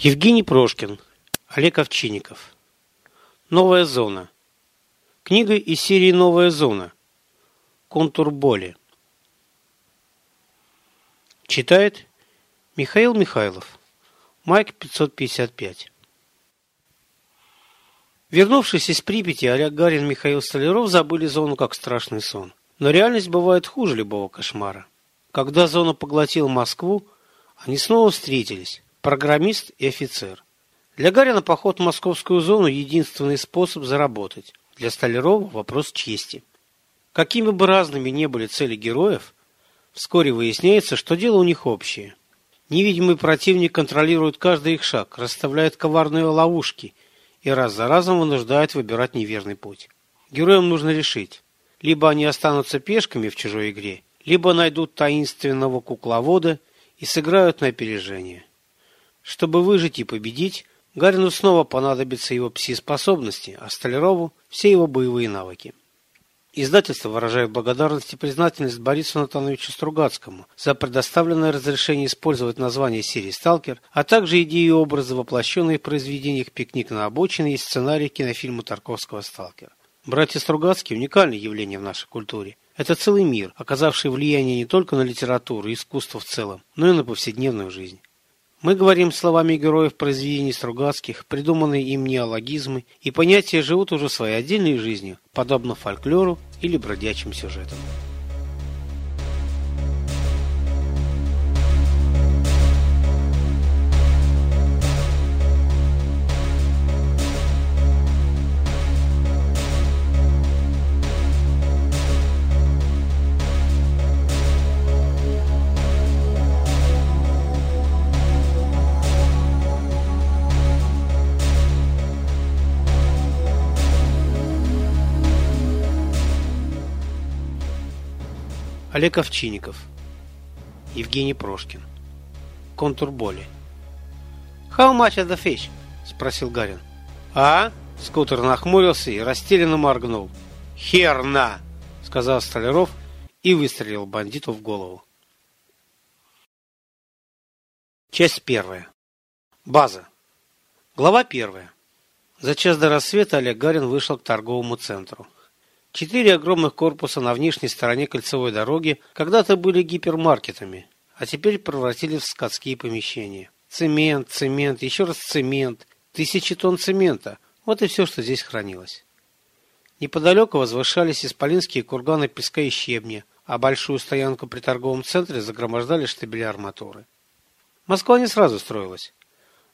Евгений Прошкин, Олег Овчинников. Новая зона. Книга из серии «Новая зона». Контур боли. Читает Михаил Михайлов. Майк 555. Вернувшись из Припяти, Олег Гарин и Михаил Столяров забыли зону как страшный сон. Но реальность бывает хуже любого кошмара. Когда зона поглотила Москву, они снова встретились программист и офицер. Для Гарина поход в московскую зону – единственный способ заработать. Для Столярова – вопрос чести. Какими бы разными ни были цели героев, вскоре выясняется, что дело у них общее. Невидимый противник контролирует каждый их шаг, расставляет коварные ловушки и раз за разом вынуждает выбирать неверный путь. Героям нужно решить, либо они останутся пешками в чужой игре, либо найдут таинственного кукловода и сыграют на опережение. Чтобы выжить и победить, Гарину снова понадобятся его пси-способности, а Столярову – все его боевые навыки. Издательство выражает благодарность и признательность Борису Натановичу Стругацкому за предоставленное разрешение использовать название серии «Сталкер», а также идеи и образы, воплощенные в произведениях «Пикник на обочине» и сценарий кинофильма Тарковского «Сталкер». Братья Стругацкие – уникальное явление в нашей культуре. Это целый мир, оказавший влияние не только на литературу и искусство в целом, но и на повседневную жизнь. Мы говорим словами героев произведений Стругацких, придуманные им неологизмы, и понятия живут уже своей отдельной жизнью, подобно фольклору или бродячим сюжетам. Олег Овчинников. Евгений Прошкин. Контур боли. «How much is the fish?» – спросил Гарин. «А?» – скутер нахмурился и растерянно моргнул. «Херна!» – сказал Столяров и выстрелил бандиту в голову. Часть первая. База. Глава первая. За час до рассвета Олег Гарин вышел к торговому центру. Четыре огромных корпуса на внешней стороне кольцевой дороги когда-то были гипермаркетами, а теперь превратились в складские помещения. Цемент, цемент, еще раз цемент, тысячи тонн цемента. Вот и все, что здесь хранилось. Неподалеку возвышались исполинские курганы песка и щебня, а большую стоянку при торговом центре загромождали штабели арматуры. Москва не сразу строилась,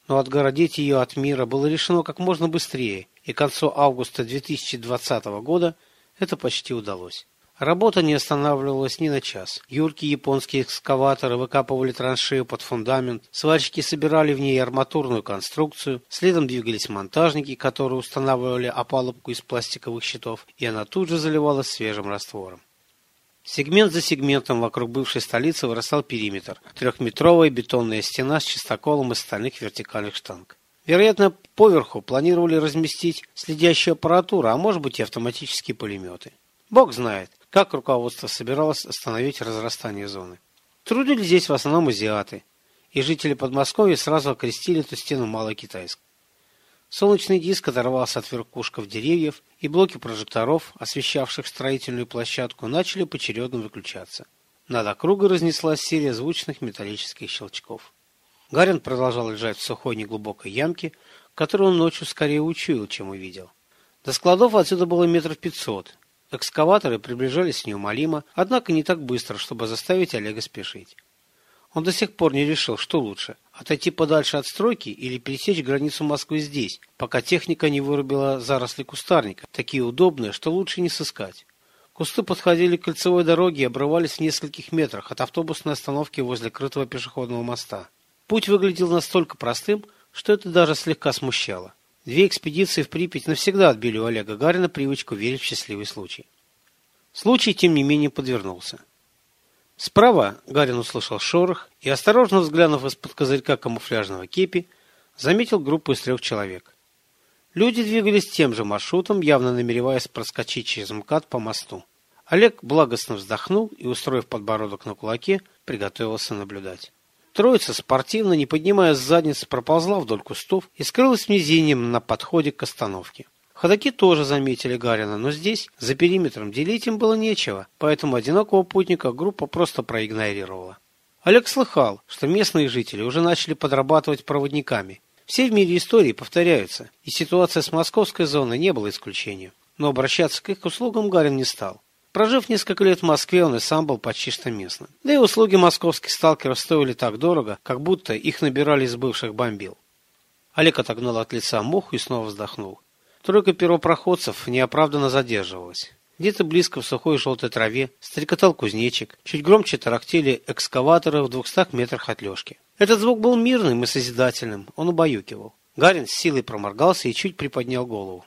но отгородить ее от мира было решено как можно быстрее, и к концу августа 2020 года – это почти удалось. Работа не останавливалась ни на час. Юркие японские экскаваторы выкапывали траншею под фундамент, сварщики собирали в ней арматурную конструкцию, следом двигались монтажники, которые устанавливали опалубку из пластиковых щитов, и она тут же заливалась свежим раствором. Сегмент за сегментом вокруг бывшей столицы вырастал периметр. Трехметровая бетонная стена с чистоколом из стальных вертикальных штанг. Вероятно, поверху планировали разместить следящую аппаратуру, а может быть и автоматические пулеметы. Бог знает, как руководство собиралось остановить разрастание зоны. Трудились здесь в основном азиаты, и жители Подмосковья сразу окрестили эту стену Малокитайской. Солнечный диск оторвался от верхушков деревьев, и блоки прожекторов, освещавших строительную площадку, начали поочередно выключаться. Над округой разнеслась серия звучных металлических щелчков. Гарин продолжал лежать в сухой неглубокой ямке, которую он ночью скорее учуял, чем увидел. До складов отсюда было метров пятьсот. Экскаваторы приближались неумолимо, однако не так быстро, чтобы заставить Олега спешить. Он до сих пор не решил, что лучше – отойти подальше от стройки или пересечь границу Москвы здесь, пока техника не вырубила заросли кустарника, такие удобные, что лучше не сыскать. Кусты подходили к кольцевой дороге и обрывались в нескольких метрах от автобусной остановки возле крытого пешеходного моста. Путь выглядел настолько простым, что это даже слегка смущало. Две экспедиции в Припять навсегда отбили у Олега Гарина привычку верить в счастливый случай. Случай, тем не менее, подвернулся. Справа Гарин услышал шорох и, осторожно взглянув из-под козырька камуфляжного кепи, заметил группу из трех человек. Люди двигались тем же маршрутом, явно намереваясь проскочить через МКАД по мосту. Олег благостно вздохнул и, устроив подбородок на кулаке, приготовился наблюдать. Троица спортивно, не поднимая задницы, проползла вдоль кустов и скрылась в низинем на подходе к остановке. Ходаки тоже заметили Гарина, но здесь, за периметром, делить им было нечего, поэтому одинокого путника группа просто проигнорировала. Олег слыхал, что местные жители уже начали подрабатывать проводниками. Все в мире истории повторяются, и ситуация с московской зоной не была исключением. Но обращаться к их услугам Гарин не стал. Прожив несколько лет в Москве, он и сам был почти что местным. Да и услуги московских сталкеров стоили так дорого, как будто их набирали из бывших бомбил. Олег отогнал от лица муху и снова вздохнул. Тройка первопроходцев неоправданно задерживалась. Где-то близко в сухой желтой траве стрекотал кузнечик, чуть громче тарахтели экскаваторы в двухстах метрах от Лешки. Этот звук был мирным и созидательным, он убаюкивал. Гарин с силой проморгался и чуть приподнял голову.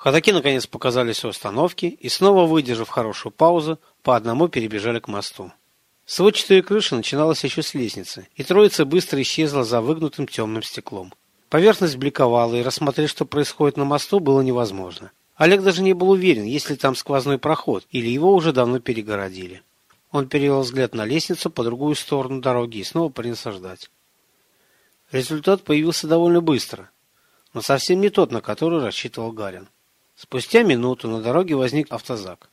Ходаки наконец показались у остановки и, снова выдержав хорошую паузу, по одному перебежали к мосту. Сводчатая крыша начиналась еще с лестницы, и троица быстро исчезла за выгнутым темным стеклом. Поверхность бликовала, и рассмотреть, что происходит на мосту, было невозможно. Олег даже не был уверен, есть ли там сквозной проход, или его уже давно перегородили. Он перевел взгляд на лестницу по другую сторону дороги и снова принялся ждать. Результат появился довольно быстро, но совсем не тот, на который рассчитывал Гарин. Спустя минуту на дороге возник автозак.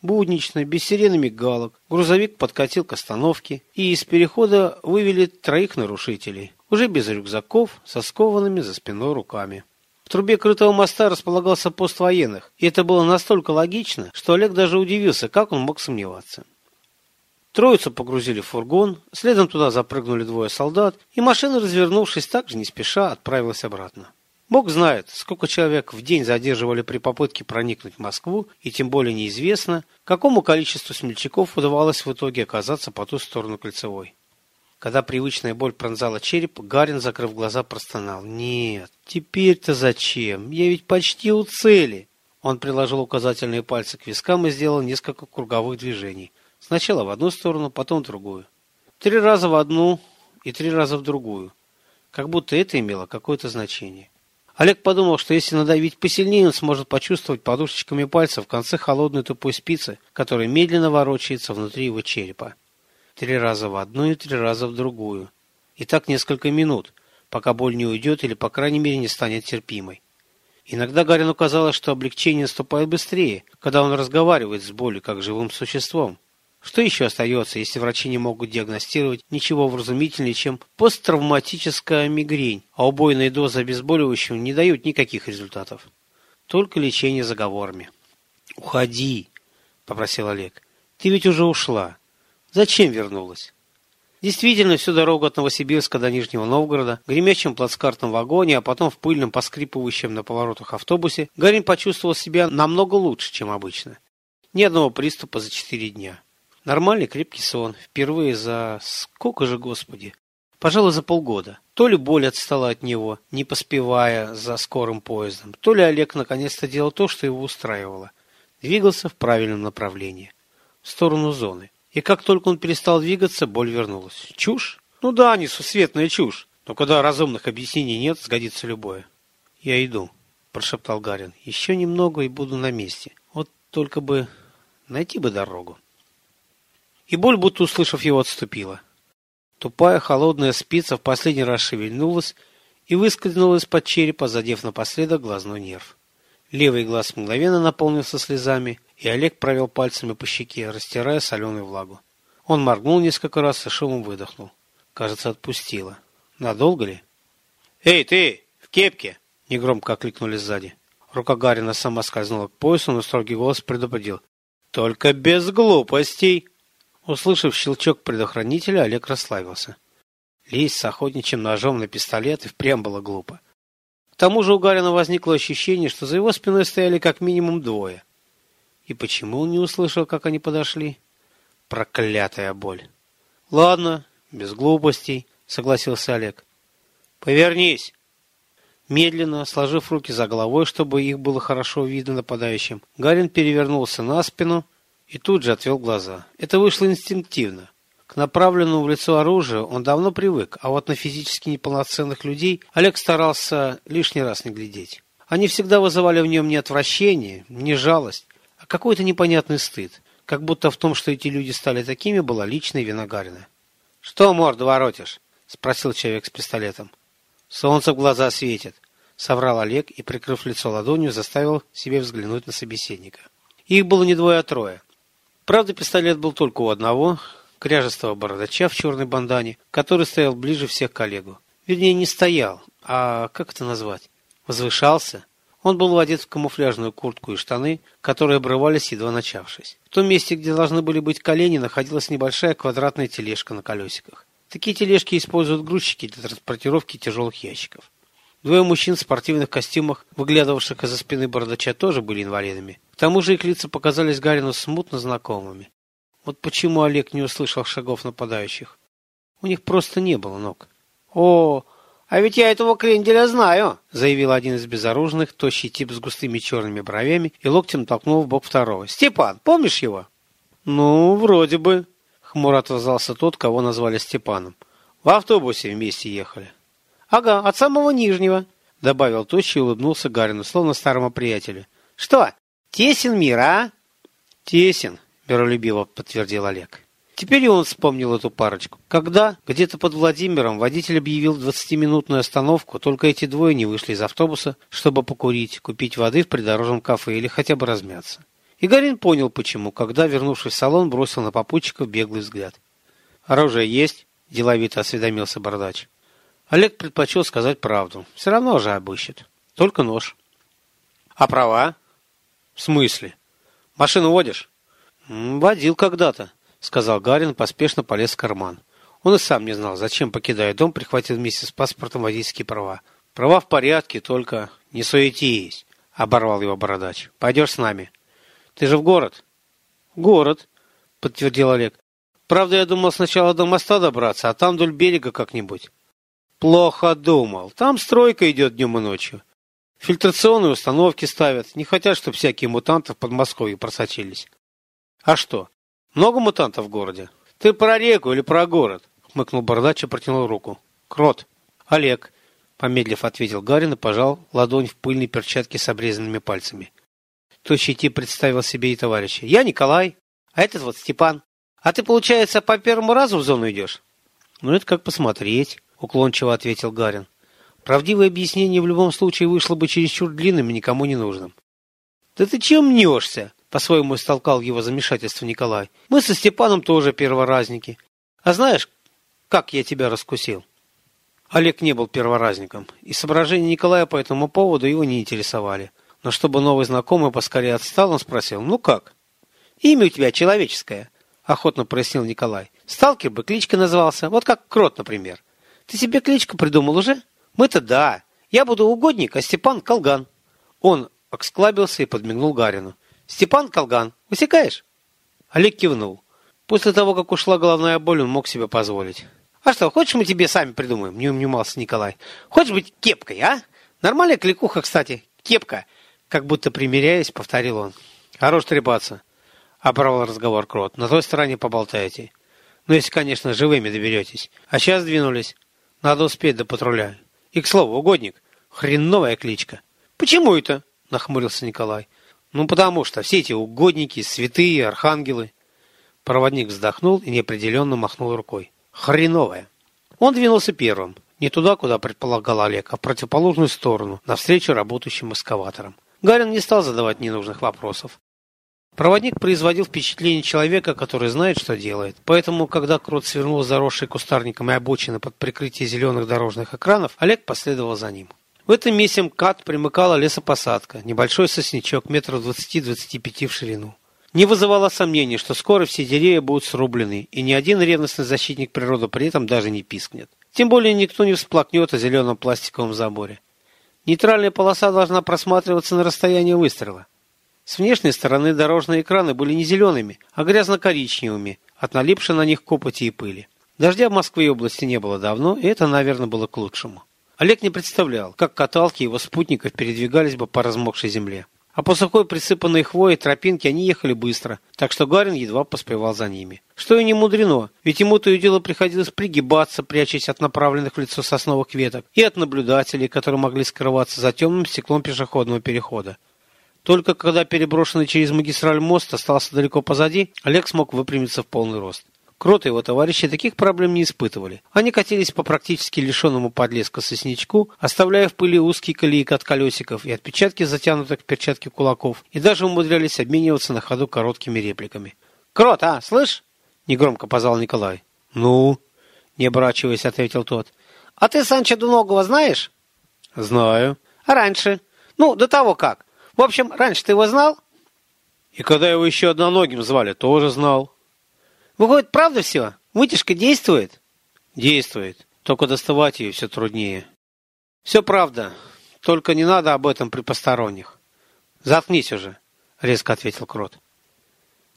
Буднично, без сирены мигалок, грузовик подкатил к остановке, и из перехода вывели троих нарушителей, уже без рюкзаков, со скованными за спиной руками. В трубе крытого моста располагался пост военных, и это было настолько логично, что Олег даже удивился, как он мог сомневаться. Троицу погрузили в фургон, следом туда запрыгнули двое солдат, и машина, развернувшись так же не спеша, отправилась обратно. Бог знает, сколько человек в день задерживали при попытке проникнуть в Москву, и тем более неизвестно, какому количеству смельчаков удавалось в итоге оказаться по ту сторону кольцевой. Когда привычная боль пронзала череп, Гарин, закрыв глаза, простонал. «Нет, теперь-то зачем? Я ведь почти у цели!» Он приложил указательные пальцы к вискам и сделал несколько круговых движений. Сначала в одну сторону, потом в другую. Три раза в одну и три раза в другую. Как будто это имело какое-то значение. Олег подумал, что если надавить посильнее, он сможет почувствовать подушечками пальцев в конце холодной тупой спицы, которая медленно ворочается внутри его черепа. Три раза в одну и три раза в другую. И так несколько минут, пока боль не уйдет или, по крайней мере, не станет терпимой. Иногда Гарину казалось, что облегчение наступает быстрее, когда он разговаривает с болью, как живым существом. Что еще остается, если врачи не могут диагностировать ничего вразумительнее, чем посттравматическая мигрень, а убойные дозы обезболивающего не дают никаких результатов? Только лечение заговорами. «Уходи», — попросил Олег. «Ты ведь уже ушла. Зачем вернулась?» Действительно, всю дорогу от Новосибирска до Нижнего Новгорода, в гремячем плацкартном вагоне, а потом в пыльном, поскрипывающем на поворотах автобусе, Гарин почувствовал себя намного лучше, чем обычно. Ни одного приступа за четыре дня. Нормальный крепкий сон. Впервые за... Сколько же, Господи? Пожалуй, за полгода. То ли боль отстала от него, не поспевая за скорым поездом, то ли Олег наконец-то делал то, что его устраивало. Двигался в правильном направлении. В сторону зоны. И как только он перестал двигаться, боль вернулась. Чушь? Ну да, несусветная чушь. Но когда разумных объяснений нет, сгодится любое. «Я иду», – прошептал Гарин. «Еще немного и буду на месте. Вот только бы найти бы дорогу» и боль, будто услышав его, отступила. Тупая холодная спица в последний раз шевельнулась и выскользнула из-под черепа, задев напоследок глазной нерв. Левый глаз мгновенно наполнился слезами, и Олег провел пальцами по щеке, растирая соленую влагу. Он моргнул несколько раз и шумом выдохнул. Кажется, отпустила. Надолго ли? «Эй, ты! В кепке!» — негромко окликнули сзади. Рука Гарина сама скользнула к поясу, но строгий голос предупредил. «Только без глупостей!» Услышав щелчок предохранителя, Олег расслабился. Лезть с охотничьим ножом на пистолет и впрямь было глупо. К тому же у Гарина возникло ощущение, что за его спиной стояли как минимум двое. И почему он не услышал, как они подошли? Проклятая боль. Ладно, без глупостей, согласился Олег. Повернись. Медленно, сложив руки за головой, чтобы их было хорошо видно нападающим, Гарин перевернулся на спину и тут же отвел глаза. Это вышло инстинктивно. К направленному в лицо оружию он давно привык, а вот на физически неполноценных людей Олег старался лишний раз не глядеть. Они всегда вызывали в нем не отвращение, не жалость, а какой-то непонятный стыд, как будто в том, что эти люди стали такими, была личная вина. «Что морду воротишь?» — спросил человек с пистолетом. «Солнце в глаза светит», — соврал Олег и, прикрыв лицо ладонью, заставил себе взглянуть на собеседника. Их было не двое, а трое. Правда, пистолет был только у одного, кряжестого бородача в черной бандане, который стоял ближе всех к коллегу. Вернее, не стоял, а как это назвать? Возвышался. Он был одет в камуфляжную куртку и штаны, которые обрывались, едва начавшись. В том месте, где должны были быть колени, находилась небольшая квадратная тележка на колесиках. Такие тележки используют грузчики для транспортировки тяжелых ящиков. Двое мужчин в спортивных костюмах, выглядывавших из-за спины бородача, тоже были инвалидами. К тому же их лица показались Гарину смутно знакомыми. Вот почему Олег не услышал шагов нападающих. У них просто не было ног. «О, а ведь я этого кренделя знаю!» — заявил один из безоружных, тощий тип с густыми черными бровями и локтем толкнул в бок второго. «Степан, помнишь его?» «Ну, вроде бы», — хмуро отозвался тот, кого назвали Степаном. «В автобусе вместе ехали». «Ага, от самого нижнего», — добавил тощий и улыбнулся Гарину, словно старому приятелю. «Что, тесен мир, а?» «Тесен», — миролюбиво подтвердил Олег. Теперь и он вспомнил эту парочку. Когда, где-то под Владимиром, водитель объявил 20-минутную остановку, только эти двое не вышли из автобуса, чтобы покурить, купить воды в придорожном кафе или хотя бы размяться. И Гарин понял, почему, когда, вернувшись в салон, бросил на попутчиков беглый взгляд. «Оружие есть?» – деловито осведомился бородач. Олег предпочел сказать правду. Все равно же обыщет. Только нож. «А права?» «В смысле? Машину водишь?» «Водил когда-то», — сказал Гарин, поспешно полез в карман. Он и сам не знал, зачем, покидая дом, прихватил вместе с паспортом водительские права. «Права в порядке, только не суетись», — оборвал его бородач. «Пойдешь с нами». «Ты же в город?» «Город», — подтвердил Олег. «Правда, я думал сначала до моста добраться, а там вдоль берега как-нибудь». «Плохо думал. Там стройка идет днем и ночью. Фильтрационные установки ставят. Не хотят, чтобы всякие мутанты в Подмосковье просочились». «А что, много мутантов в городе? Ты про реку или про город? Хмыкнул бородач и протянул руку. Крот. Олег. Помедлив ответил Гарин и пожал ладонь в пыльной перчатке с обрезанными пальцами. Тощий тип представил себе и товарища. Я Николай, а этот вот Степан. А ты, получается, по первому разу в зону идешь? Ну, это как посмотреть, уклончиво ответил Гарин. Правдивое объяснение в любом случае вышло бы чересчур длинным и никому не нужным. Да ты чем мнешься? По-своему истолкал его замешательство Николай. Мы со Степаном тоже перворазники. А знаешь, как я тебя раскусил? Олег не был перворазником, и соображения Николая по этому поводу его не интересовали. Но чтобы новый знакомый поскорее отстал, он спросил, ну как? Имя у тебя человеческое, охотно прояснил Николай. Сталкер бы кличка назывался, вот как Крот, например. Ты себе кличку придумал уже? Мы-то да. Я буду угодник, а Степан – колган. Он осклабился и подмигнул Гарину. Степан Колган, высекаешь? Олег кивнул. После того, как ушла головная боль, он мог себе позволить. А что, хочешь, мы тебе сами придумаем? Не умнимался Николай. Хочешь быть кепкой, а? Нормальная кликуха, кстати. Кепка. Как будто примиряясь, повторил он. Хорош трепаться. Оборвал разговор Крот. На той стороне поболтаете. Ну, если, конечно, живыми доберетесь. А сейчас двинулись. Надо успеть до патруля. И, к слову, угодник. Хреновая кличка. Почему это? Нахмурился Николай. Ну, потому что все эти угодники, святые, архангелы. Проводник вздохнул и неопределенно махнул рукой. Хреновая. Он двинулся первым. Не туда, куда предполагал Олег, а в противоположную сторону, навстречу работающим эскаваторам. Гарин не стал задавать ненужных вопросов. Проводник производил впечатление человека, который знает, что делает. Поэтому, когда Крот свернул заросший кустарником и обочины под прикрытие зеленых дорожных экранов, Олег последовал за ним. В этом месте МКАД примыкала лесопосадка, небольшой сосничок метров 20-25 в ширину. Не вызывало сомнений, что скоро все деревья будут срублены, и ни один ревностный защитник природы при этом даже не пискнет. Тем более никто не всплакнет о зеленом пластиковом заборе. Нейтральная полоса должна просматриваться на расстоянии выстрела. С внешней стороны дорожные экраны были не зелеными, а грязно-коричневыми, от налипшей на них копоти и пыли. Дождя в Москве и области не было давно, и это, наверное, было к лучшему. Олег не представлял, как каталки его спутников передвигались бы по размокшей земле. А по сухой присыпанной хвоей тропинке они ехали быстро, так что Гарин едва поспевал за ними. Что и не мудрено, ведь ему то и дело приходилось пригибаться, прячась от направленных в лицо сосновых веток, и от наблюдателей, которые могли скрываться за темным стеклом пешеходного перехода. Только когда переброшенный через магистраль мост остался далеко позади, Олег смог выпрямиться в полный рост. Крот и его товарищи таких проблем не испытывали. Они катились по практически лишенному подлеска сосничку, оставляя в пыли узкие колеи от колесиков и отпечатки затянутых в перчатки кулаков, и даже умудрялись обмениваться на ходу короткими репликами. «Крот, а, слышь?» — негромко позвал Николай. «Ну?» — не оборачиваясь, ответил тот. «А ты Санчо Дуногова знаешь?» «Знаю». «А раньше?» «Ну, до того как. В общем, раньше ты его знал?» «И когда его еще одноногим звали, тоже знал». «Выходит, правда все? Вытяжка действует?» «Действует. Только доставать ее все труднее». «Все правда. Только не надо об этом при посторонних». «Заткнись уже», — резко ответил Крот.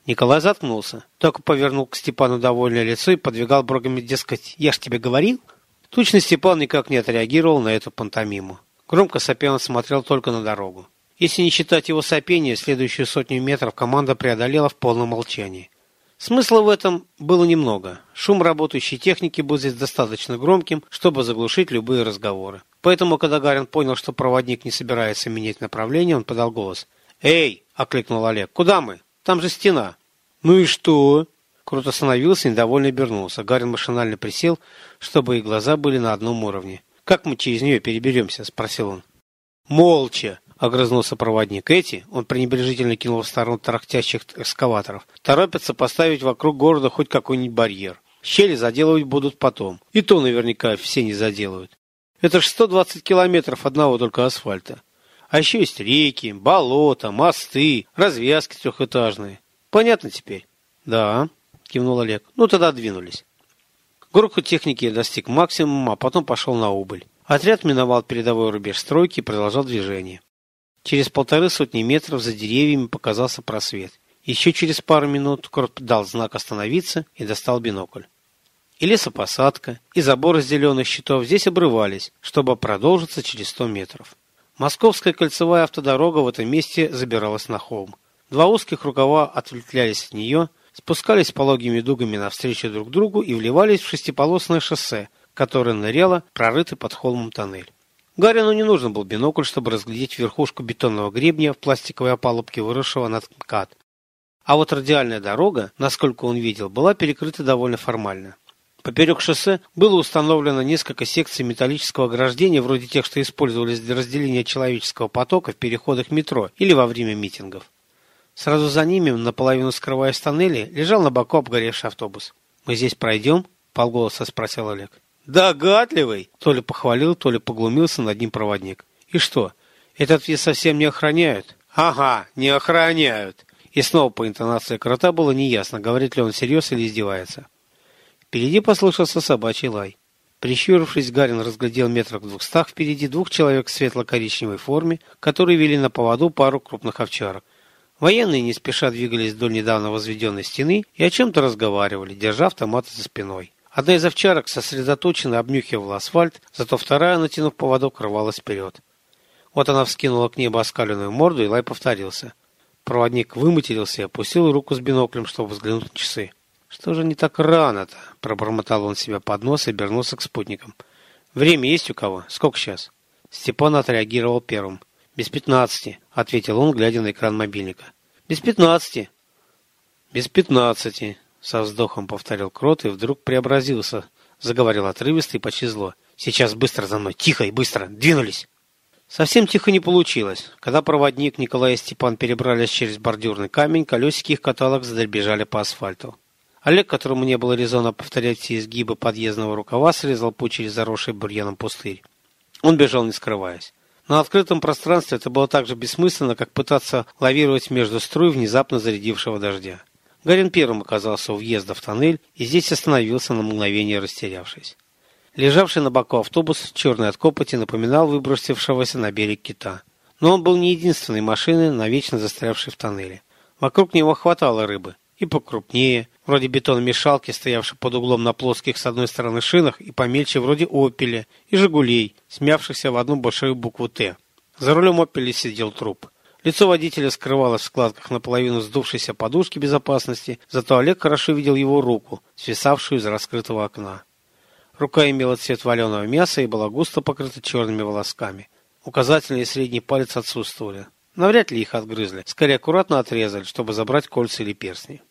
Николай заткнулся, только повернул к Степану довольное лицо и подвигал бровями, дескать, «Я ж тебе говорил?» Тучный Степан никак не отреагировал на эту пантомиму. Громко сопя он смотрел только на дорогу. Если не считать его сопения, следующую сотню метров команда преодолела в полном молчании. Смысла в этом было немного. Шум работающей техники был здесь достаточно громким, чтобы заглушить любые разговоры. Поэтому, когда Гарин понял, что проводник не собирается менять направление, он подал голос. «Эй!» – окликнул Олег. «Куда мы? Там же стена». «Ну и что?» Крут остановился и недовольно обернулся. Гарин машинально присел, чтобы их глаза были на одном уровне. «Как мы через нее переберемся?» – спросил он. «Молча!» — огрызнулся проводник. «Эти, — он пренебрежительно кинул в сторону тарахтящих экскаваторов, — торопятся поставить вокруг города хоть какой-нибудь барьер. Щели заделывать будут потом. И то наверняка все не заделают. Это ж 120 километров одного только асфальта. А еще есть реки, болота, мосты, развязки трехэтажные. Понятно теперь? Да, кивнул Олег. Ну тогда двинулись. Грохот техники достиг максимума, а потом пошел на убыль. Отряд миновал передовой рубеж стройки и продолжал движение. Через полторы сотни метров за деревьями показался просвет. Еще через пару минут Крот дал знак остановиться и достал бинокль. И лесопосадка, и забор из зеленых щитов здесь обрывались, чтобы продолжиться через сто метров. Московская кольцевая автодорога в этом месте забиралась на холм. Два узких рукава ответвлялись от нее, спускались пологими дугами навстречу друг другу и вливались в шестиполосное шоссе, которое ныряло прорытый под холмом тоннель. Гарину не нужен был бинокль, чтобы разглядеть верхушку бетонного гребня в пластиковой опалубке, выросшего над МКАД. А вот радиальная дорога, насколько он видел, была перекрыта довольно формально. Поперек шоссе было установлено несколько секций металлического ограждения, вроде тех, что использовались для разделения человеческого потока в переходах метро или во время митингов. Сразу за ними, наполовину скрываясь в тоннеле, лежал на боку обгоревший автобус. «Мы здесь пройдем?» – полголоса спросил Олег. «Догадливый!» – то ли похвалил, то ли поглумился над ним проводник. «И что, этот въезд совсем не охраняют?» «Ага, не охраняют!» И снова по интонации крота было неясно, говорит ли он всерьез или издевается. Впереди послышался собачий лай. Прищурившись, Гарин разглядел метрах в двухстах впереди двух человек в светло-коричневой форме, которые вели на поводу пару крупных овчарок. Военные не спеша двигались вдоль недавно возведенной стены и о чем-то разговаривали, держа автоматы за спиной. Одна из овчарок сосредоточенно обнюхивала асфальт, зато вторая, натянув поводок, рвалась вперед. Вот она вскинула к небу оскаленную морду, и лай повторился. Проводник выматерился и опустил руку с биноклем, чтобы взглянуть на часы. «Что же не так рано-то?» – пробормотал он себя под нос и обернулся к спутникам. «Время есть у кого? Сколько сейчас?» Степан отреагировал первым. «Без пятнадцати», — ответил он, глядя на экран мобильника. «Без пятнадцати». «Без пятнадцати», — со вздохом повторил Крот и вдруг преобразился. Заговорил отрывисто и почти зло. «Сейчас быстро за мной! Тихо и быстро! Двинулись!» Совсем тихо не получилось. Когда проводник Николай и Степан перебрались через бордюрный камень, колесики их каталог задребежали по асфальту. Олег, которому не было резона повторять все изгибы подъездного рукава, срезал путь через заросший бурьяном пустырь. Он бежал, не скрываясь. На открытом пространстве это было так же бессмысленно, как пытаться лавировать между струй внезапно зарядившего дождя. Гарин первым оказался у въезда в тоннель и здесь остановился на мгновение растерявшись. Лежавший на боку автобус, черный от копоти, напоминал выбросившегося на берег кита. Но он был не единственной машиной, навечно застрявшей в тоннеле. Вокруг него хватало рыбы. И покрупнее, вроде бетономешалки, стоявшей под углом на плоских с одной стороны шинах, и помельче, вроде «Опеля», и «Жигулей», смявшихся в одну большую букву «Т». За рулем «Опеля» сидел труп. Лицо водителя скрывалось в складках наполовину сдувшейся подушки безопасности, зато Олег хорошо видел его руку, свисавшую из раскрытого окна. Рука имела цвет вареного мяса и была густо покрыта черными волосками. Указательный и средний палец отсутствовали. Навряд ли их отгрызли, скорее аккуратно отрезали, чтобы забрать кольца или перстни.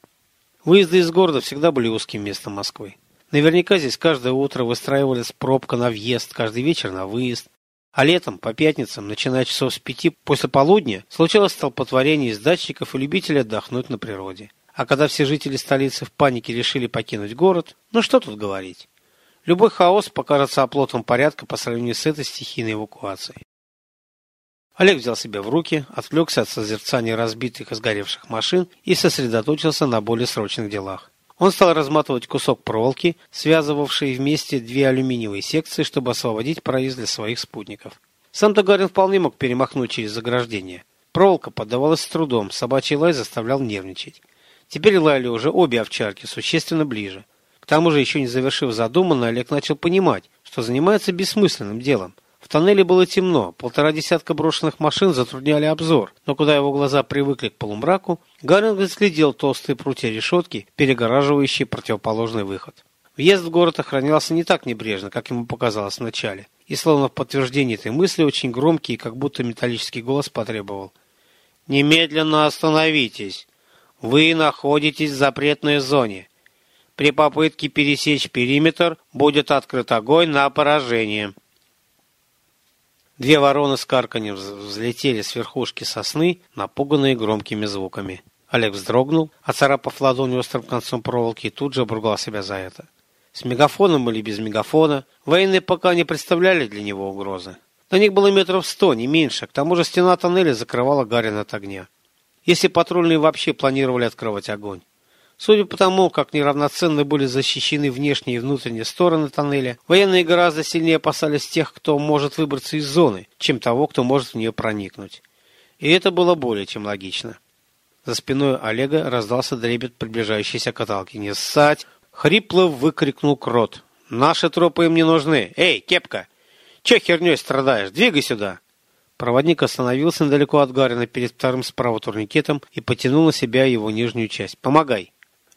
Выезды из города всегда были узким местом Москвы. Наверняка здесь каждое утро выстраивалась пробка на въезд, каждый вечер на выезд. А летом, по пятницам, начиная часов с пяти после полудня, случалось столпотворение из дачников и любителей отдохнуть на природе. А когда все жители столицы в панике решили покинуть город, ну что тут говорить. Любой хаос покажется оплотом порядка по сравнению с этой стихийной эвакуацией. Олег взял себя в руки, отвлекся от созерцания разбитых и сгоревших машин и сосредоточился на более срочных делах. Он стал разматывать кусок проволоки, связывавший вместе две алюминиевые секции, чтобы освободить проезд для своих спутников. Сам Тагарин вполне мог перемахнуть через заграждение. Проволока поддавалась с трудом, собачий лай заставлял нервничать. Теперь лаяли уже обе овчарки, существенно ближе. К тому же, еще не завершив задуманное, Олег начал понимать, что занимается бессмысленным делом. Тоннеле было темно, полтора десятка брошенных машин затрудняли обзор, но куда его глаза привыкли к полумраку, Гаринг разглядел толстые прутья решетки, перегораживающие противоположный выход. Въезд в город охранялся не так небрежно, как ему показалось вначале, и словно в подтверждение этой мысли очень громкий, как будто металлический голос потребовал. «Немедленно остановитесь! Вы находитесь в запретной зоне. При попытке пересечь периметр будет открыт огонь на поражение». Две вороны с карканьем взлетели с верхушки сосны, напуганные громкими звуками. Олег вздрогнул, оцарапав ладонью острым концом проволоки, и тут же обругал себя за это. С мегафоном или без мегафона, военные пока не представляли для него угрозы. На них было метров сто, не меньше, к тому же стена тоннеля закрывала Гарин от огня. Если патрульные вообще планировали открывать огонь. Судя по тому, как неравноценно были защищены внешние и внутренние стороны тоннеля, военные гораздо сильнее опасались тех, кто может выбраться из зоны, чем того, кто может в нее проникнуть. И это было более чем логично. За спиной Олега раздался дребет приближающейся каталки. «Не ссать!» — хрипло выкрикнул Крот. «Наши тропы им не нужны! Эй, кепка! Че херней страдаешь? Двигай сюда!» Проводник остановился недалеко от Гарина перед вторым справа турникетом и потянул на себя его нижнюю часть. «Помогай!»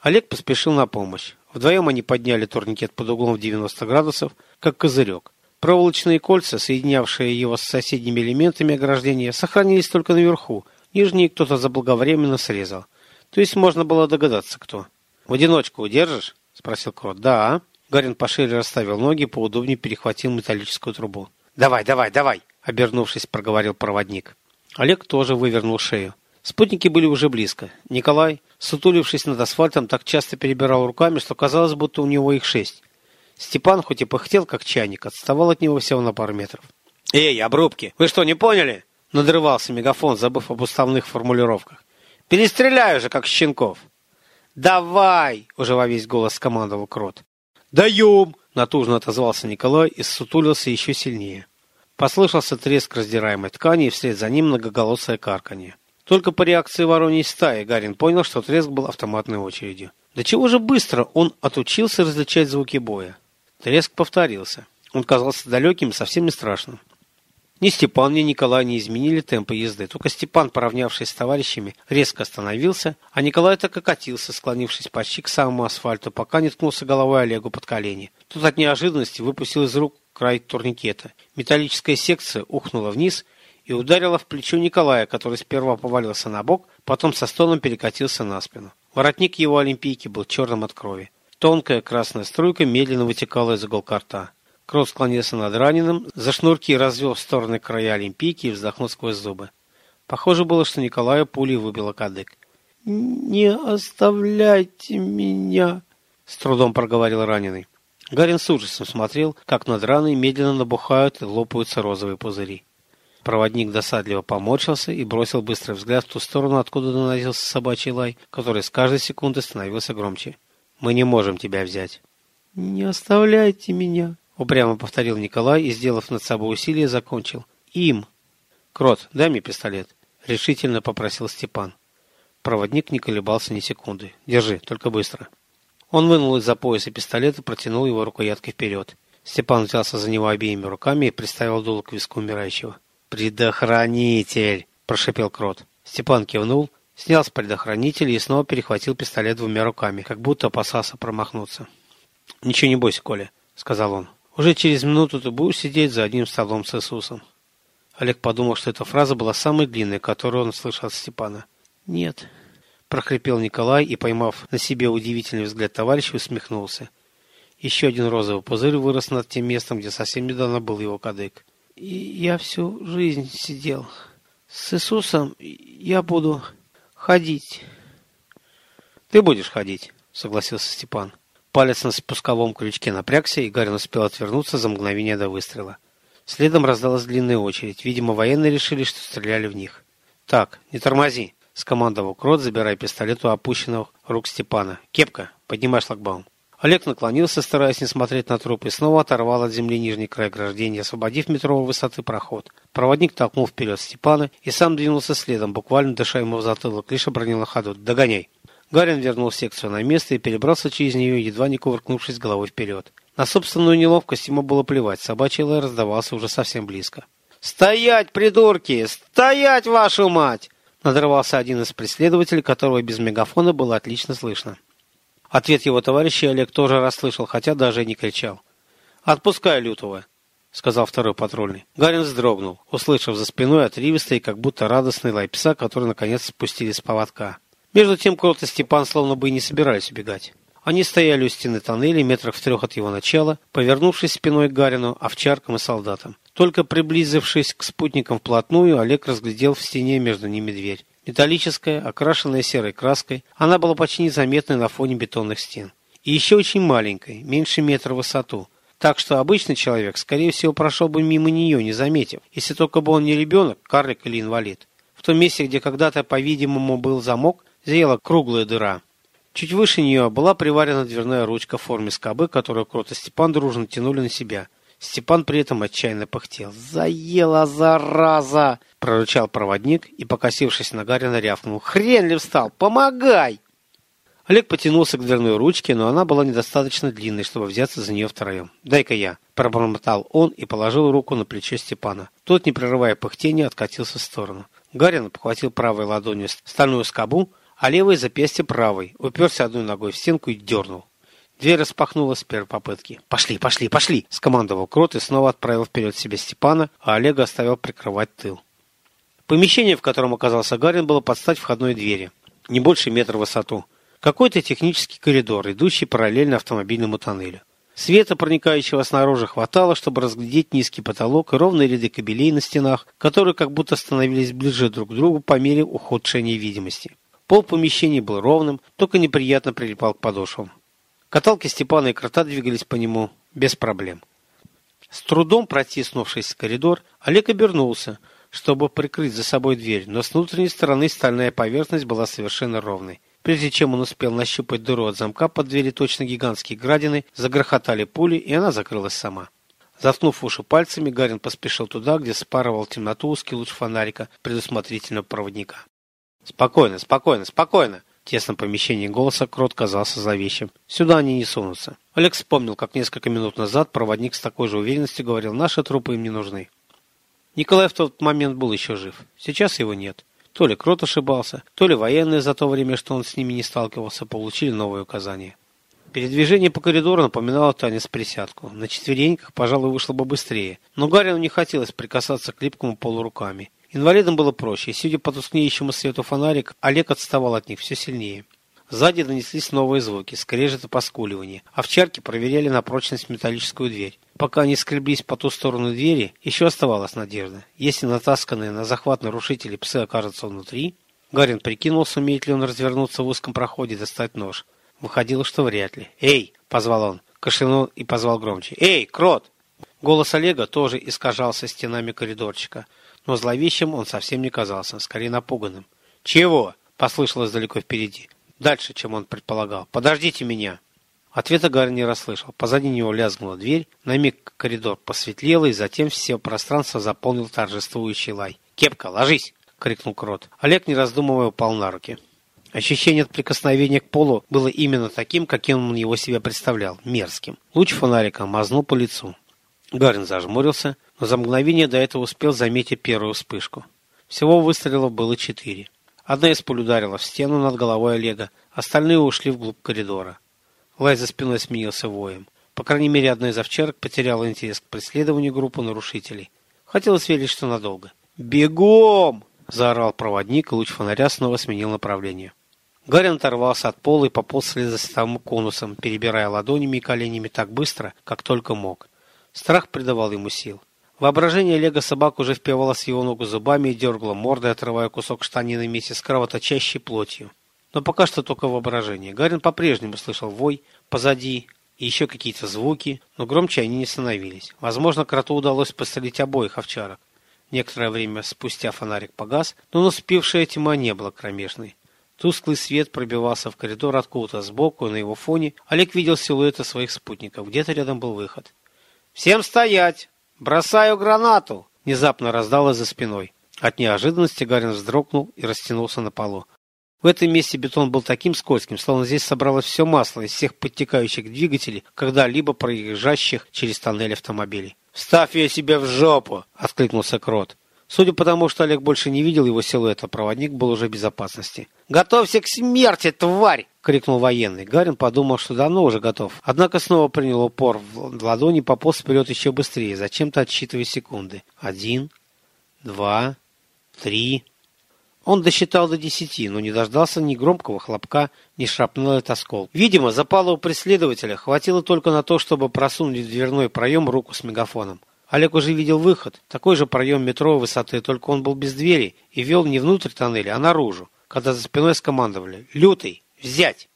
Олег поспешил на помощь. Вдвоем они подняли турникет под углом в 90 градусов, как козырек. Проволочные кольца, соединявшие его с соседними элементами ограждения, сохранились только наверху. Нижние кто-то заблаговременно срезал. То есть можно было догадаться, кто. «В одиночку удержишь?» – спросил Крот. «Да». Гарин пошире расставил ноги, поудобнее перехватил металлическую трубу. «Давай, давай, давай!» – обернувшись, проговорил проводник. Олег тоже вывернул шею. Спутники были уже близко. Николай, сутулившись над асфальтом, так часто перебирал руками, что казалось, будто у него их шесть. Степан, хоть и пыхтел, как чайник, отставал от него всего на пару метров. «Эй, обрубки, вы что, не поняли?» Надрывался мегафон, забыв об уставных формулировках. «Перестреляю же, как щенков!» «Давай!» — уже во весь голос скомандовал Крот. «Даем!» — натужно отозвался Николай и сутулился еще сильнее. Послышался треск раздираемой ткани, и вслед за ним многоголосое карканье. Только по реакции вороньей стаи Гарин понял, что треск был автоматной очередью. До чего же быстро он отучился различать звуки боя. Треск повторился. Он казался далеким и совсем не страшным. Ни Степан, ни Николай не изменили темпы езды. Только Степан, поравнявшись с товарищами, резко остановился, а Николай так и катился, склонившись почти к самому асфальту, пока не ткнулся головой Олегу под колени. Тут от неожиданности выпустил из рук край турникета. Металлическая секция ухнула вниз и ударила в плечо Николая, который сперва повалился на бок, потом со стоном перекатился на спину. Воротник его олимпийки был черным от крови. Тонкая красная струйка медленно вытекала из уголка рта. Крот склонился над раненым, за шнурки развел в стороны края олимпийки и вздохнул сквозь зубы. Похоже было, что Николая пулей выбила кадык. «Не оставляйте меня!» — с трудом проговорил раненый. Гарин с ужасом смотрел, как над раной медленно набухают и лопаются розовые пузыри. Проводник досадливо поморщился и бросил быстрый взгляд в ту сторону, откуда доносился собачий лай, который с каждой секунды становился громче. «Мы не можем тебя взять». «Не оставляйте меня», — упрямо повторил Николай и, сделав над собой усилие, закончил. «Им». «Крот, дай мне пистолет», — решительно попросил Степан. Проводник не колебался ни секунды. «Держи, только быстро». Он вынул из-за пояса пистолет и протянул его рукояткой вперед. Степан взялся за него обеими руками и приставил дуло к виску умирающего. «Предохранитель!» – прошипел Крот. Степан кивнул, снял с предохранителя и снова перехватил пистолет двумя руками, как будто опасался промахнуться. «Ничего не бойся, Коля», – сказал он. «Уже через минуту ты будешь сидеть за одним столом с Иисусом». Олег подумал, что эта фраза была самой длинной, которую он слышал от Степана. «Нет», – прохрипел Николай и, поймав на себе удивительный взгляд товарища, усмехнулся. Еще один розовый пузырь вырос над тем местом, где совсем недавно был его кадык. Я всю жизнь сидел. С Иисусом я буду ходить. Ты будешь ходить, согласился Степан. Палец на спусковом крючке напрягся, и Гарин успел отвернуться за мгновение до выстрела. Следом раздалась длинная очередь. Видимо, военные решили, что стреляли в них. «Так, не тормози!» — скомандовал Крот, забирая пистолет у опущенных рук Степана. «Кепка, поднимай шлагбаум». Олег наклонился, стараясь не смотреть на труп, и снова оторвал от земли нижний край ограждения, освободив метровой высоты проход. Проводник толкнул вперед Степана и сам двинулся следом, буквально дыша ему в затылок, лишь обронил на ходу. «Догоняй!» Гарин вернул секцию на место и перебрался через нее, едва не кувыркнувшись головой вперед. На собственную неловкость ему было плевать, собачий лай раздавался уже совсем близко. «Стоять, придурки! Стоять, вашу мать!» Надрывался один из преследователей, которого без мегафона было отлично слышно. Ответ его товарища Олег тоже расслышал, хотя даже и не кричал. «Отпускай лютого!» — сказал второй патрульный. Гарин вздрогнул, услышав за спиной отрывистый как будто радостный лай пса, который наконец спустили с поводка. Между тем Крот и Степан словно бы и не собирались убегать. Они стояли у стены тоннеля, метрах в трех от его начала, повернувшись спиной к Гарину, овчаркам и солдатам. Только приблизившись к спутникам вплотную, Олег разглядел в стене между ними дверь. Металлическая, окрашенная серой краской, она была почти незаметной на фоне бетонных стен. И еще очень маленькой, меньше метра в высоту. Так что обычный человек, скорее всего, прошел бы мимо нее, не заметив, если только бы он не ребенок, карлик или инвалид. В том месте, где когда-то, по-видимому, был замок, зияла круглая дыра. Чуть выше нее была приварена дверная ручка в форме скобы, которую Крот и Степан дружно тянули на себя. Степан при этом отчаянно пыхтел. «Заела, зараза!» — прорычал проводник и, покосившись на Гарина, рявкнул. «Хрен ли встал? Помогай!» Олег потянулся к дверной ручке, но она была недостаточно длинной, чтобы взяться за нее втроем. «Дай-ка я!» – пробормотал он и положил руку на плечо Степана. Тот, не прерывая пыхтения, откатился в сторону. Гарин похватил правой ладонью стальную скобу, а левой запястье правой, уперся одной ногой в стенку и дернул. Дверь распахнулась с первой попытки. «Пошли, пошли, пошли!» — скомандовал Крот и снова отправил вперед себе Степана, а Олега оставил прикрывать тыл. Помещение, в котором оказался Гарин, было под стать входной двери. Не больше метра в высоту. Какой-то технический коридор, идущий параллельно автомобильному тоннелю. Света, проникающего снаружи, хватало, чтобы разглядеть низкий потолок и ровные ряды кабелей на стенах, которые как будто становились ближе друг к другу по мере ухудшения видимости. Пол помещения был ровным, только неприятно прилипал к подошвам. Каталки Степана и Крота двигались по нему без проблем. С трудом протиснувшись в коридор, Олег обернулся, чтобы прикрыть за собой дверь, но с внутренней стороны стальная поверхность была совершенно ровной. Прежде чем он успел нащупать дыру от замка под двери точно гигантские градины, загрохотали пули, и она закрылась сама. Заткнув уши пальцами, Гарин поспешил туда, где спарывал темноту узкий луч фонарика предусмотрительного проводника. «Спокойно, спокойно, спокойно!» В тесном помещении голоса Крот казался зловещим. Сюда они не сунутся. Олег вспомнил, как несколько минут назад проводник с такой же уверенностью говорил, наши трупы им не нужны. Николай в тот момент был еще жив. Сейчас его нет. То ли Крот ошибался, то ли военные за то время, что он с ними не сталкивался, получили новые указания. Передвижение по коридору напоминало танец присядку. На четвереньках, пожалуй, вышло бы быстрее. Но Гарину не хотелось прикасаться к липкому полу руками. Инвалидам было проще, и, судя по тускнеющему свету фонарик, Олег отставал от них все сильнее. Сзади донеслись новые звуки, скрежет и поскуливание. Овчарки проверяли на прочность металлическую дверь. Пока они скреблись по ту сторону двери, еще оставалась надежда. Если натасканные на захват нарушители псы окажутся внутри... Гарин прикинул, сумеет ли он развернуться в узком проходе и достать нож. Выходило, что вряд ли. «Эй!» — позвал он. Кашлянул и позвал громче. «Эй, Крот!» Голос Олега тоже искажался стенами коридорчика но зловещим он совсем не казался, скорее напуганным. «Чего?» — послышалось далеко впереди. Дальше, чем он предполагал. «Подождите меня!» Ответа Гарри не расслышал. Позади него лязгнула дверь, на миг коридор посветлел, и затем все пространство заполнил торжествующий лай. «Кепка, ложись!» — крикнул Крот. Олег, не раздумывая, упал на руки. Ощущение от прикосновения к полу было именно таким, каким он его себе представлял, мерзким. Луч фонарика мазнул по лицу. Гарин зажмурился, но за мгновение до этого успел заметить первую вспышку. Всего выстрелов было четыре. Одна из пуль ударила в стену над головой Олега, остальные ушли вглубь коридора. Лай за спиной сменился воем. По крайней мере, одна из овчарок потеряла интерес к преследованию группы нарушителей. Хотелось верить, что надолго. «Бегом!» – заорал проводник, и луч фонаря снова сменил направление. Гарин оторвался от пола и пополз световым конусом, перебирая ладонями и коленями так быстро, как только мог. Страх придавал ему сил. Воображение Олега собак уже впивалось в его ногу зубами и дергало мордой, отрывая кусок штанины вместе с кровоточащей плотью. Но пока что только воображение. Гарин по-прежнему слышал вой позади и еще какие-то звуки, но громче они не становились. Возможно, кроту удалось пострелить обоих овчарок. Некоторое время спустя фонарик погас, но наступившая тьма не была кромешной. Тусклый свет пробивался в коридор откуда-то сбоку, и на его фоне Олег видел силуэты своих спутников. Где-то рядом был выход. «Всем стоять! Бросаю гранату!» Внезапно раздалось за спиной. От неожиданности Гарин вздрогнул и растянулся на полу. В этом месте бетон был таким скользким, словно здесь собралось все масло из всех подтекающих двигателей, когда-либо проезжающих через тоннель автомобилей. «Вставь я себе в жопу!» — откликнулся Крот. Судя по тому, что Олег больше не видел его силуэта, проводник был уже в безопасности. «Готовься к смерти, тварь!» — крикнул военный. Гарин подумал, что давно уже готов. Однако снова принял упор в ладони пополз вперед еще быстрее, зачем-то отсчитывая секунды. Один, два, три... Он досчитал до десяти, но не дождался ни громкого хлопка, ни шрапнела от оскол. Видимо, запала у преследователя хватило только на то, чтобы просунуть в дверной проем руку с мегафоном. Олег уже видел выход, такой же проем метро высоты, только он был без двери и вел не внутрь тоннеля, а наружу, когда за спиной скомандовали «Лютый! Взять!».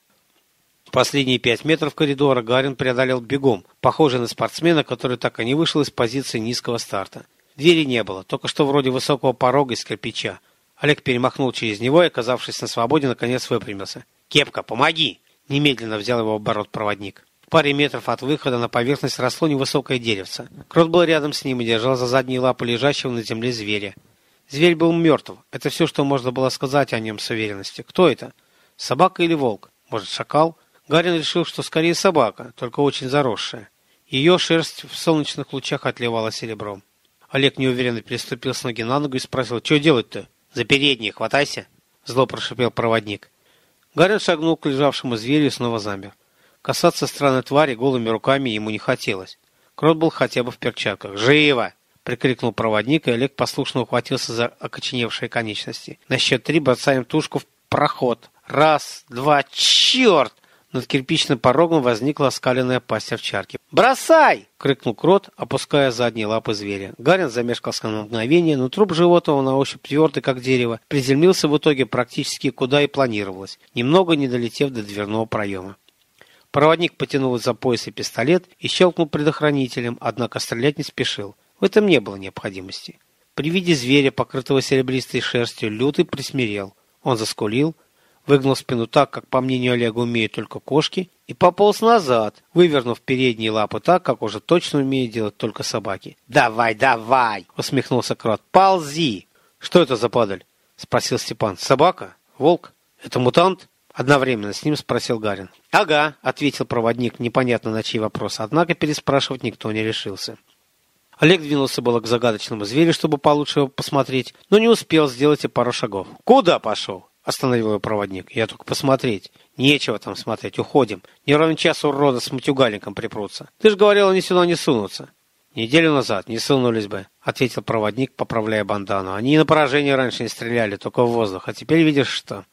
Последние пять метров коридора Гарин преодолел бегом, похожий на спортсмена, который так и не вышел из позиции низкого старта. Двери не было, только что вроде высокого порога из кирпича. Олег перемахнул через него и, оказавшись на свободе, наконец выпрямился. «Кепка, помоги!» Немедленно взял его в оборот проводник. В паре метров от выхода на поверхность росло невысокое деревце. Крот был рядом с ним и держал за задние лапы лежащего на земле зверя. Зверь был мертв. Это все, что можно было сказать о нем с уверенностью. Кто это? Собака или волк? Может, шакал? Гарин решил, что скорее собака, только очень заросшая. Ее шерсть в солнечных лучах отливала серебром. Олег неуверенно переступил с ноги на ногу и спросил, что делать-то? «За передние хватайся!» — зло прошипел проводник. Гарин шагнул к лежавшему зверю и снова замер. Касаться странной твари голыми руками ему не хотелось. Крот был хотя бы в перчатках. «Живо!» — прикрикнул проводник, и Олег послушно ухватился за окоченевшие конечности. На счет три бросаем тушку в проход. Раз, два, черт! Над кирпичным порогом возникла оскаленная пасть овчарки. «Бросай!» — крикнул крот, опуская задние лапы зверя. Гарин замешкался на мгновение, но труп животного на ощупь твердый, как дерево, приземлился в итоге практически куда и планировалось, немного не долетев до дверного проема. Проводник потянул из-за пояса пистолет и щелкнул предохранителем, однако стрелять не спешил. В этом не было необходимости. При виде зверя, покрытого серебристой шерстью, лютый присмирел. Он заскулил, выгнул спину так, как, по мнению Олега, умеют только кошки, и пополз назад, вывернув передние лапы так, как уже точно умеют делать только собаки. «Давай, давай!» — усмехнулся Крот. «Ползи!» «Что это за падаль?» — спросил Степан. «Собака? Волк? Это мутант?» Одновременно с ним спросил Гарин. «Ага», — ответил проводник, непонятно на чей вопрос, однако переспрашивать никто не решился. Олег двинулся было к загадочному зверю, чтобы получше его посмотреть, но не успел сделать и пару шагов. «Куда пошел?» Остановил его проводник. Я только посмотреть. Нечего там смотреть, уходим. Не ровен час урода с матюгальником припрутся. Ты же говорил, они сюда не сунутся. Неделю назад не сунулись бы, ответил проводник, поправляя бандану. Они на поражение раньше не стреляли, только в воздух. А теперь видишь что?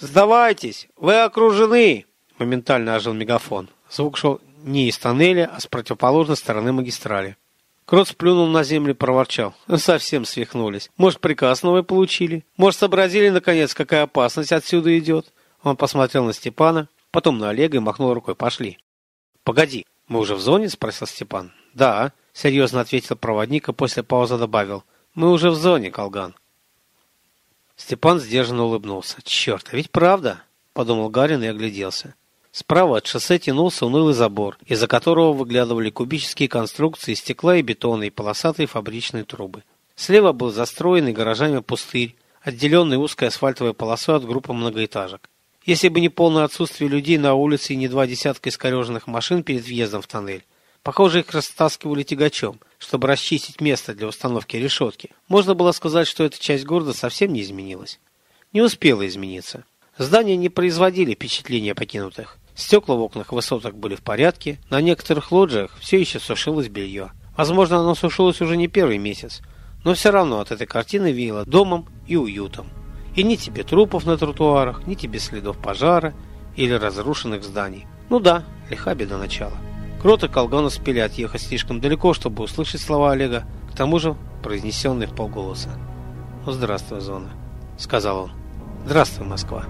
Сдавайтесь! Вы окружены! Моментально ожил мегафон. Звук шел не из тоннеля, а с противоположной стороны магистрали. Крот сплюнул на землю и проворчал. Совсем свихнулись. Может, приказ новый получили? Может, сообразили, наконец, какая опасность отсюда идет? Он посмотрел на Степана, потом на Олега и махнул рукой. Пошли. Погоди, мы уже в зоне? Спросил Степан. Да, серьезно ответил проводник, и после паузы добавил. Мы уже в зоне, Колган. Степан сдержанно улыбнулся. Черт, а ведь правда, подумал Гарин и огляделся. Справа от шоссе тянулся унылый забор, из-за которого выглядывали кубические конструкции стекла и бетона и полосатые фабричные трубы. Слева был застроенный гаражами пустырь, отделенный узкой асфальтовой полосой от группы многоэтажек. Если бы не полное отсутствие людей на улице и не два десятка искореженных машин перед въездом в тоннель, похоже, их растаскивали тягачом, чтобы расчистить место для установки решетки, можно было сказать, что эта часть города совсем не изменилась. Не успела измениться. Здания не производили впечатления покинутых. Стекла в окнах высоток были в порядке, на некоторых лоджиях все еще сушилось белье. Возможно, оно сушилось уже не первый месяц, но все равно от этой картины веяло домом и уютом. И ни тебе трупов на тротуарах, ни тебе следов пожара или разрушенных зданий. Ну да, лиха беда начала. Крот и Колган успели отъехать слишком далеко, чтобы услышать слова Олега, к тому же произнесенные в полголоса. «Ну, здравствуй, Зона», — сказал он. «Здравствуй, Москва».